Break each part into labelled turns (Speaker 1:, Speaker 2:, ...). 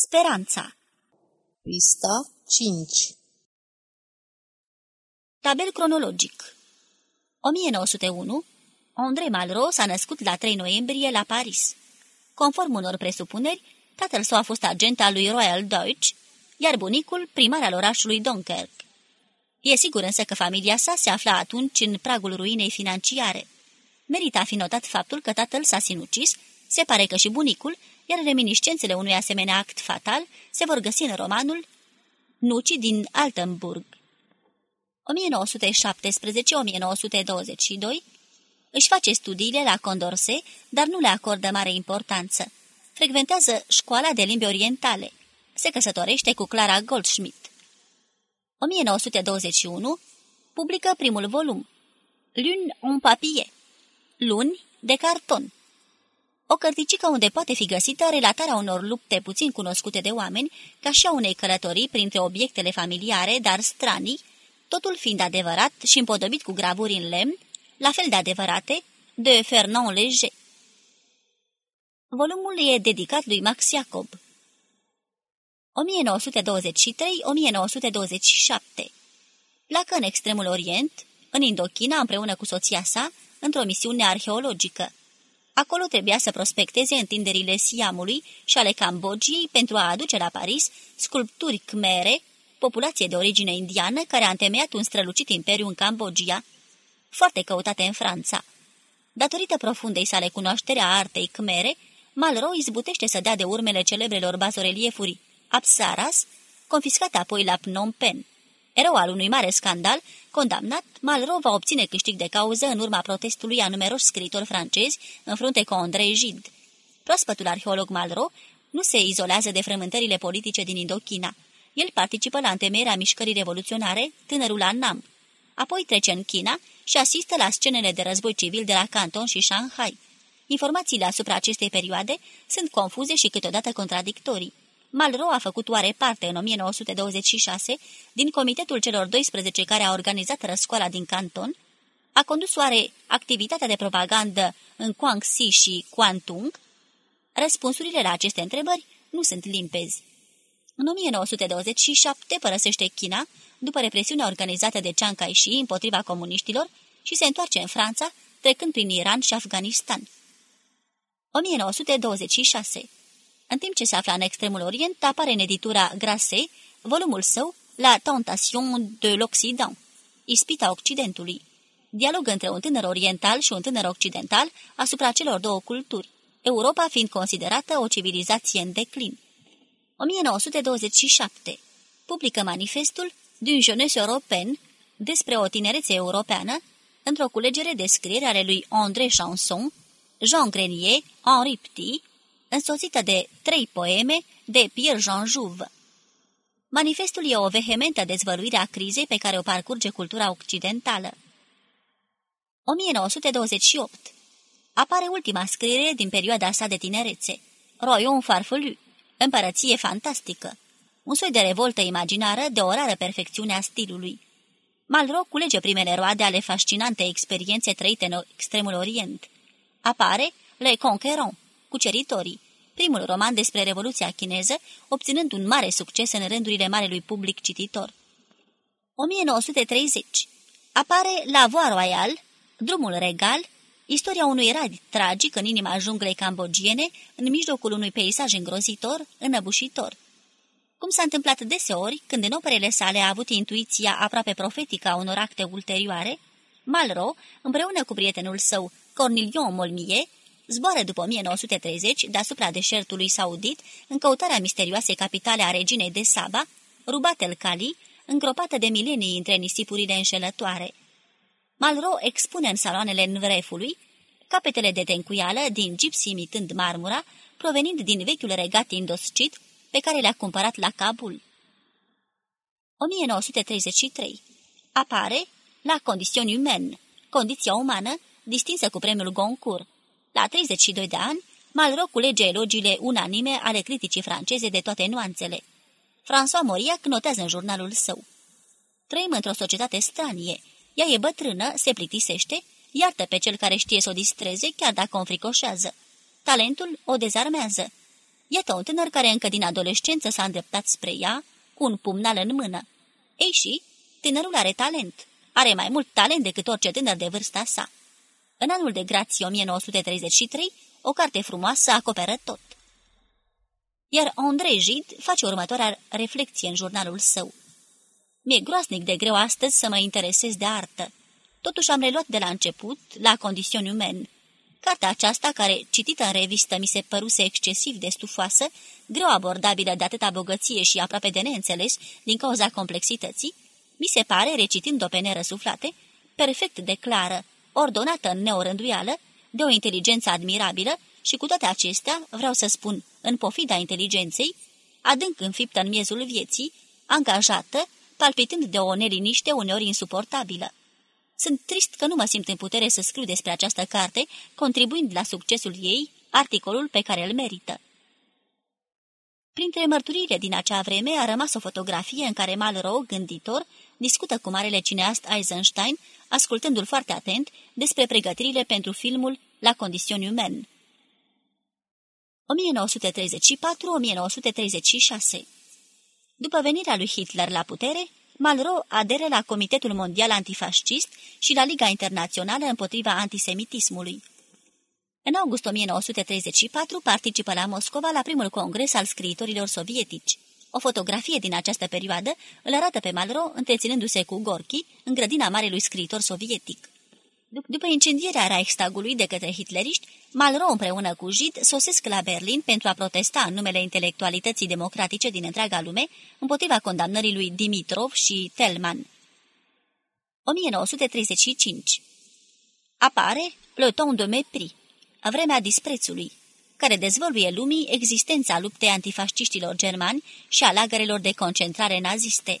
Speaker 1: Speranța
Speaker 2: Pista 5
Speaker 1: Tabel cronologic 1901 André Malraux s-a născut la 3 noiembrie la Paris. Conform unor presupuneri, tatăl său a fost agent al lui Royal Deutsch, iar bunicul primar al orașului Dunkirk. E sigur însă că familia sa se afla atunci în pragul ruinei financiare. Merita fi notat faptul că tatăl s-a sinucis, se pare că și bunicul, iar reminiscențele unui asemenea act fatal se vor găsi în romanul Nuci din Altenburg. 1917-1922 își face studiile la Condorcet, dar nu le acordă mare importanță. Frecventează școala de limbi orientale. Se căsătorește cu Clara Goldschmidt. 1921 publică primul volum, Lune en papier, Luni de carton. O cărticică unde poate fi găsită relatarea unor lupte puțin cunoscute de oameni, ca și a unei călătorii printre obiectele familiare, dar stranii, totul fiind adevărat și împodobit cu gravuri în lemn, la fel de adevărate, de Fernand Léger. Volumul e dedicat lui Max Jacob. 1923-1927 Pleacă în extremul Orient, în Indochina, împreună cu soția sa, într-o misiune arheologică. Acolo trebuia să prospecteze întinderile Siamului și ale Cambodgiei pentru a aduce la Paris sculpturi khmere, populație de origine indiană care a întemeiat un strălucit imperiu în Cambodgia, foarte căutate în Franța. Datorită profundei sale cunoaștere a artei khmere, Malraux izbutește să dea de urmele celebrelor bazoreliefuri Apsaras, confiscat apoi la Phnom Penh. Erou al unui mare scandal, condamnat, Malraux va obține câștig de cauză în urma protestului a numeroși scritori francezi în frunte cu André Gide. Proaspătul arheolog Malraux nu se izolează de frământările politice din Indochina. El participă la întemeierea mișcării revoluționare, tânărul Annam. Apoi trece în China și asistă la scenele de război civil de la Canton și Shanghai. Informațiile asupra acestei perioade sunt confuze și câteodată contradictorii. Malraux a făcut oare parte în 1926 din comitetul celor 12 care a organizat răscoala din Canton? A condus oare activitatea de propagandă în Guangxi și Guangdong? Răspunsurile la aceste întrebări nu sunt limpezi. În 1927 părăsește China, după represiunea organizată de Chiang Kai-shi împotriva comuniștilor, și se întoarce în Franța, trecând prin Iran și Afganistan. 1926 În timp ce se afla în extremul orient, apare în editura Grasset, volumul său, La Tentation de l'Occident, Ispita Occidentului, dialog între un tânăr oriental și un tânăr occidental asupra celor două culturi, Europa fiind considerată o civilizație în declin. 1927. Publică manifestul D'une jeunesse européenne despre o tinerețe europeană, într-o culegere de scriere ale lui André Chanson, Jean Grenier, Henri Petit, însoțită de trei poeme de Pierre-Jean Jouve. Manifestul e o vehementă dezvăluire a crizei pe care o parcurge cultura occidentală. 1928. Apare ultima scriere din perioada sa de tinerețe, Royon Farfelu, împărăție fantastică, un soi de revoltă imaginară de o rară perfecțiune a stilului. Malraux culege primele roade ale fascinante experiențe trăite în extremul orient. Apare Le Conquérant, Cuceritorii, primul roman despre Revoluția chineză, obținând un mare succes în rândurile marelui public cititor. 1930. Apare La Voie Royale, Drumul Regal, istoria unui rad tragic în inima junglei cambogiene, în mijlocul unui peisaj îngrozitor, înăbușitor. Cum s-a întâmplat deseori, când în operele sale a avut intuiția aproape profetică a unor acte ulterioare, Malraux, împreună cu prietenul său, Cornilion Molmier, zboară după 1930 deasupra deșertului saudit în căutarea misterioasei capitale a reginei de Saba, Rubat el Cali, îngropată de milenii între nisipurile înșelătoare. Malraux expune în saloanele Nvrefului capetele de tencuială din gipsi imitând marmura, provenind din vechiul regat indoscit pe care le-a cumpărat la Kabul. 1933. Apare la Condition Humaine, condiția umană, distinsă cu premiul Goncourt. La 32 de ani, Malraux culege elogiile unanime ale criticii franceze de toate nuanțele. François Mauriac notează în jurnalul său. Trăim într-o societate stranie. Ea e bătrână, se plictisește, iartă pe cel care știe să o distreze, chiar dacă o înfricoșează. Talentul o dezarmează. Iată un tânăr care încă din adolescență s-a îndreptat spre ea, cu un pumnal în mână. Ei și, tânărul are talent. Are mai mult talent decât orice tânăr de vârsta sa. În anul de grație 1933, o carte frumoasă acoperă tot. Iar André Gide face următoarea reflecție în jurnalul său. Mi-e groasnic de greu astăzi să mă interesez de artă. Totuși am reluat de la început, la condițiuni umane. Cartea aceasta, care, citită în revistă, mi se păruse excesiv de stufoasă, greu abordabilă de atâta bogăție și aproape de neînțeles din cauza complexității, mi se pare, recitind-o pe nerăsuflate, perfect de clară, ordonată în neorânduială, de o inteligență admirabilă și cu toate acestea, vreau să spun, în pofida inteligenței, adânc înfiptă în miezul vieții, angajată, palpitând de o neliniște uneori insuportabilă. Sunt trist că nu mă simt în putere să scriu despre această carte, contribuind la succesul ei, articolul pe care îl merită. Printre mărturiile din acea vreme a rămas o fotografie în care Malraux, gânditor, discută cu marele cineast Eisenstein, ascultându-l foarte atent, despre pregătirile pentru filmul La condițiuni umane. 1934-1936 După venirea lui Hitler la putere, Malraux aderă la Comitetul Mondial Antifascist și la Liga Internațională împotriva antisemitismului. În august 1934 participă la Moscova la primul congres al scriitorilor sovietici. O fotografie din această perioadă îl arată pe Malraux întreținându-se cu Gorki în grădina marelui scriitor sovietic. După incendierea Reichstagului de către hitleriști, Malraux împreună cu Jid sosesc la Berlin pentru a protesta în numele intelectualității democratice din întreaga lume împotriva condamnării lui Dimitrov și Telman. 1935 Apare Le Ton de Mépris, vremea disprețului, care dezvăluie lumii existența luptei antifasciștilor germani și a lagărelor de concentrare naziste. 1936-1938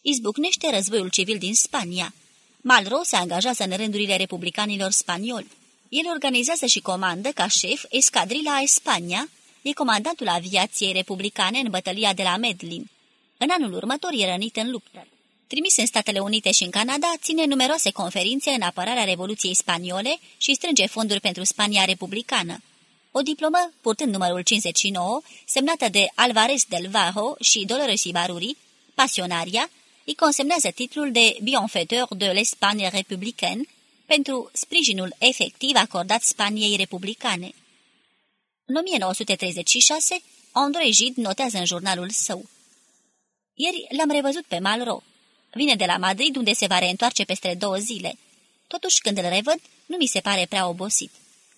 Speaker 1: Izbucnește războiul civil din Spania. Malro se angajează în rândurile republicanilor spanioli. El organizează și comandă ca șef escadrila Spania, e comandantul aviației republicane în bătălia de la Medlin. În anul următor e rănit în luptă. Trimis în Statele Unite și în Canada, ține numeroase conferințe în apărarea Revoluției Spaniole și strânge fonduri pentru Spania republicană. O diplomă, purtând numărul 59, semnată de Alvarez del Vajo și Dolores Ibaruri, pasionaria, îi consemnează titlul de Bienfaiteur de l'Espagne républicaine pentru sprijinul efectiv acordat Spaniei republicane. În 1936, André Gide notează în jurnalul său. Ieri l-am revăzut pe Malro. Vine de la Madrid, unde se va reîntoarce peste două zile. Totuși, când îl revăd, nu mi se pare prea obosit.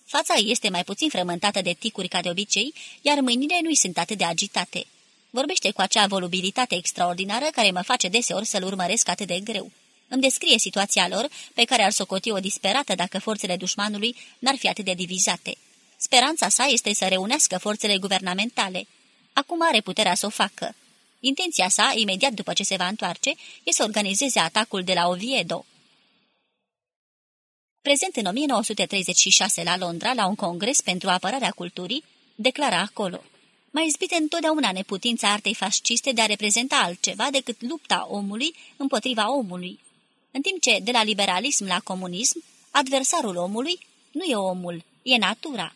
Speaker 1: Fața ei este mai puțin frământată de ticuri ca de obicei, iar mâinile nu-i sunt atât de agitate. Vorbește cu acea volubilitate extraordinară care mă face deseori să-l urmăresc atât de greu. Îmi descrie situația lor, pe care ar socoti o disperată dacă forțele dușmanului n-ar fi atât de divizate. Speranța sa este să reunească forțele guvernamentale. Acum are puterea să o facă. Intenția sa, imediat după ce se va întoarce, e să organizeze atacul de la Oviedo. Prezent în 1936 la Londra, la un congres pentru apărarea culturii, declara acolo mai izbite întotdeauna neputința artei fasciste de a reprezenta altceva decât lupta omului împotriva omului. În timp ce, de la liberalism la comunism, adversarul omului nu e omul, e natura.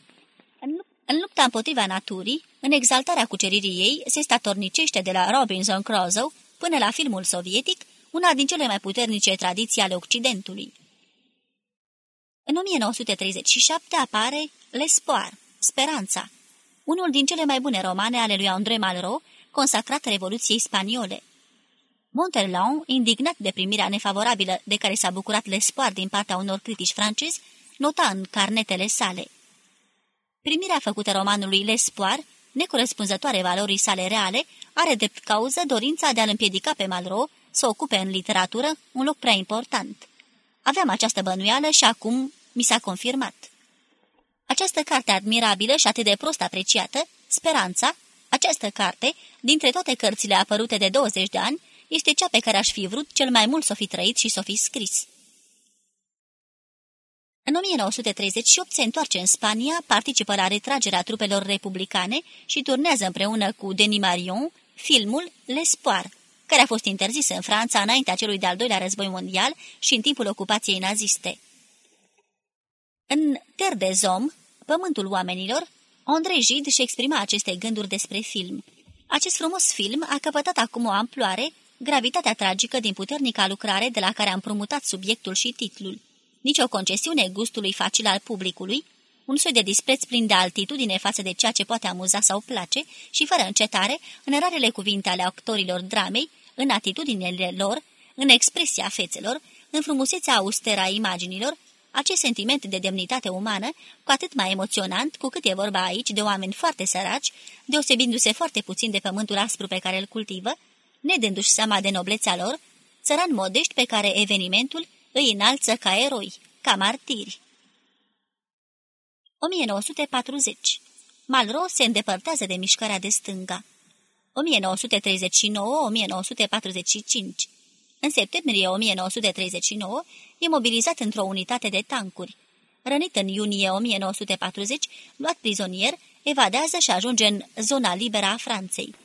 Speaker 1: În lupta împotriva naturii, în exaltarea cuceririi ei, se statornicește de la Robinson Crusoe până la filmul sovietic, una din cele mai puternice tradiții ale Occidentului. În 1937 apare L'Espoir, Speranța, unul din cele mai bune romane ale lui André Malraux, consacrat Revoluției Spaniole. Monterland, indignat de primirea nefavorabilă de care s-a bucurat l'espoir din partea unor critici francezi, nota în carnetele sale. Primirea făcută romanului L'espoir, necorespunzătoare valorii sale reale, are drept cauză dorința de a-l împiedica pe Malraux să ocupe în literatură un loc prea important. Aveam această bănuială și acum mi s-a confirmat. Această carte admirabilă și atât de prost apreciată, Speranța, această carte, dintre toate cărțile apărute de 20 de ani, este cea pe care aș fi vrut cel mai mult să o fi trăit și să o fi scris. În 1938 se întoarce în Spania, participă la retragerea trupelor republicane și turnează împreună cu Denis Marion filmul L'Espoir, care a fost interzis în Franța înaintea celui de-al doilea război mondial și în timpul ocupației naziste. În Ter de Zom, Pământul oamenilor, Andrei Gide își exprima aceste gânduri despre film. Acest frumos film a căpătat acum o amploare, gravitatea tragică din puternica lucrare de la care am promutat subiectul și titlul. Nici o concesiune gustului facil al publicului, un soi de dispreț plin de altitudine față de ceea ce poate amuza sau place și fără încetare, în rarele cuvinte ale actorilor dramei, în atitudinile lor, în expresia fețelor, în frumusețea austeră a imaginilor, acest sentiment de demnitate umană, cu atât mai emoționant cu cât e vorba aici de oameni foarte săraci, deosebindu-se foarte puțin de pământul aspru pe care îl cultivă, nedându-și seama de noblețea lor, țăran modești pe care evenimentul îi înalță ca eroi, ca martiri. 1940. Malro se îndepărtează de mișcarea de stânga. 1939-1945 în septembrie 1939, e mobilizat într-o unitate de tancuri. Rănit în iunie 1940, luat prizonier, evadează și ajunge în zona liberă a Franței.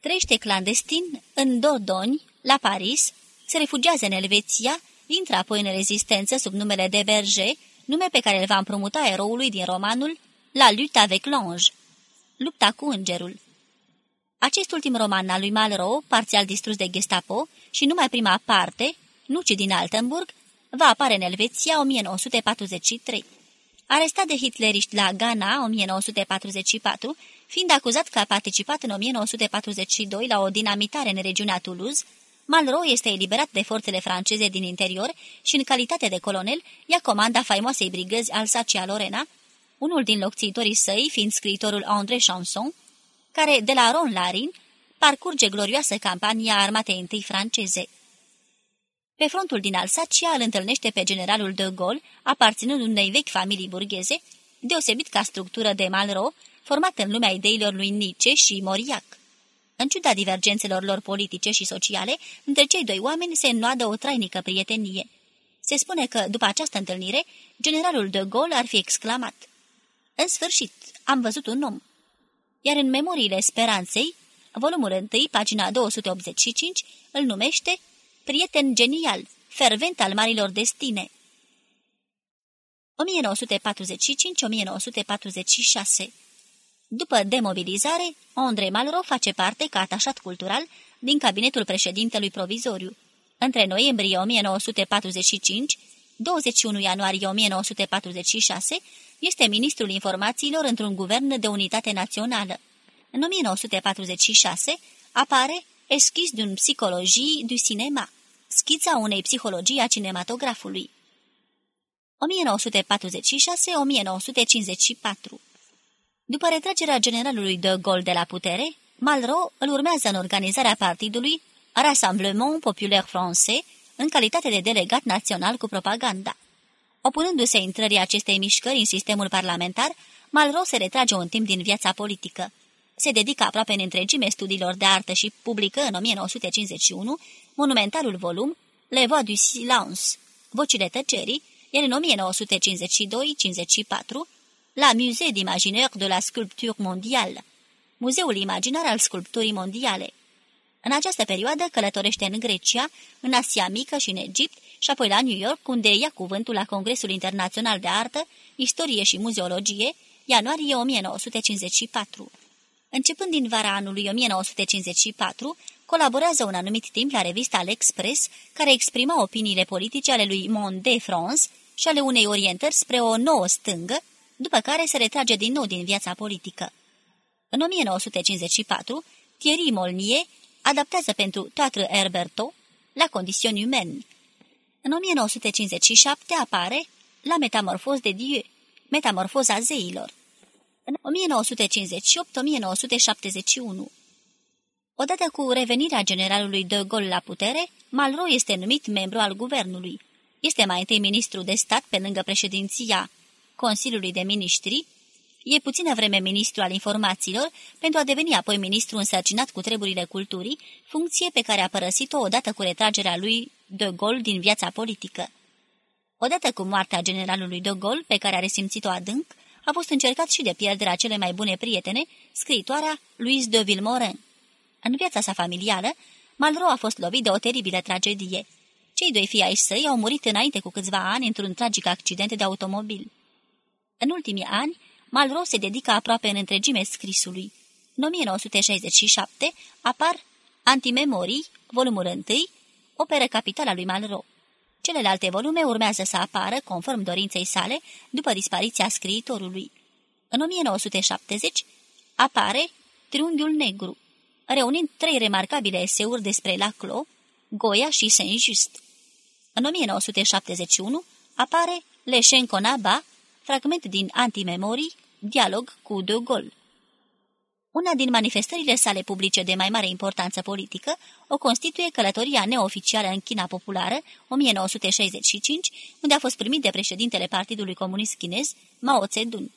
Speaker 1: Trăiește clandestin în Dordogne, la Paris, se refugiază în Elveția, intră apoi în rezistență sub numele de Berger, nume pe care îl va împrumuta eroului din romanul La lutte avec l'ange, lupta cu îngerul. Acest ultim roman al lui Malraux, parțial distrus de Gestapo, și numai prima parte, nu ci din Altenburg, va apare în Elveția 1943. Arestat de hitleriști la Ghana 1944, fiind acuzat că a participat în 1942 la o dinamitare în regiunea Toulouse, Malraux este eliberat de forțele franceze din interior și, în calitate de colonel, ia comanda faimoasei brigăzi Alsacia Lorena, unul din locțitorii săi fiind scriitorul André Chanson, care, de la Ron Larin, parcurge glorioasă campania armatei întâi franceze. Pe frontul din Alsacia îl întâlnește pe generalul de Gaulle, aparținând unei vechi familii burgheze, deosebit ca structură de Malraux, format în lumea ideilor lui Nietzsche și Moriac. În ciuda divergențelor lor politice și sociale, între cei doi oameni se înnoadă o trainică prietenie. Se spune că, după această întâlnire, generalul de Gaulle ar fi exclamat În sfârșit, am văzut un om!" Iar în Memoriile Speranței, volumul 1, pagina 285, îl numește Prieten genial, fervent al marilor destine. 1945-1946 După demobilizare, André Malraux face parte, ca atașat cultural, din cabinetul președintelui provizoriu. Între noiembrie 1945 21 ianuarie 1946, este ministrul informațiilor într-un guvern de unitate națională. În 1946 apare Eschis d'un psicologie du cinema, schița unei psihologii a cinematografului. 1946-1954 După retragerea generalului de Gaulle de la putere, Malraux îl urmează în organizarea partidului Rassemblement Populaire Français în calitate de delegat național cu propaganda. Opunându-se intrării acestei mișcări în sistemul parlamentar, Malraux se retrage un timp din viața politică. Se dedică aproape în întregime studiilor de artă și publică în 1951 monumentalul volum Le Voix du Silence, Vocile tăcerii, iar în 1952-54 la Musée d'Imaginaire de la Sculpture Mondiale, Muzeul Imaginar al Sculpturii Mondiale. În această perioadă călătorește în Grecia, în Asia Mică și în Egipt și apoi la New York, unde ia cuvântul la Congresul Internațional de Artă, Istorie și Muzeologie, ianuarie 1954. Începând din vara anului 1954, colaborează un anumit timp la revista L'Express, care exprima opiniile politice ale lui Monde France și ale unei orientări spre o nouă stângă, după care se retrage din nou din viața politică. În 1954, Thierry Molnier adaptează pentru Teatru Herberto la condiții umane. În 1957 apare La Metamorfoz de Dieu, Metamorfoza zeilor. În 1958-1971 Odată cu revenirea generalului de Gaulle la putere, Malraux este numit membru al guvernului. Este mai întâi ministru de stat pe lângă președinția Consiliului de Ministri E puțină vreme ministru al informațiilor pentru a deveni apoi ministru însărcinat cu treburile culturii, funcție pe care a părăsit-o odată cu retragerea lui de Gaulle din viața politică. Odată cu moartea generalului de Gaulle, pe care a resimțit-o adânc, a fost încercat și de pierderea cele mai bune prietene, scriitoarea Louise de Villemorin. În viața sa familială, Malraux a fost lovit de o teribilă tragedie. Cei doi fii ai săi au murit înainte cu câțiva ani într-un tragic accident de automobil. În ultimii ani, Malraux se dedică aproape în întregime scrisului. În 1967 apar Antimemorii, volumul 1, operă capitala lui Malraux. Celelalte volume urmează să apară, conform dorinței sale, după dispariția scriitorului. În 1970 apare Triunghiul Negru, reunind trei remarcabile eseuri despre Laclos, Goya și Saint-Just. În 1971 apare Leșenconaba, fragment din Antimemorii, dialog cu De Gaulle. Una din manifestările sale publice de mai mare importanță politică o constituie călătoria neoficială în China Populară, 1965, unde a fost primit de președintele Partidului Comunist Chinez, Mao Zedong.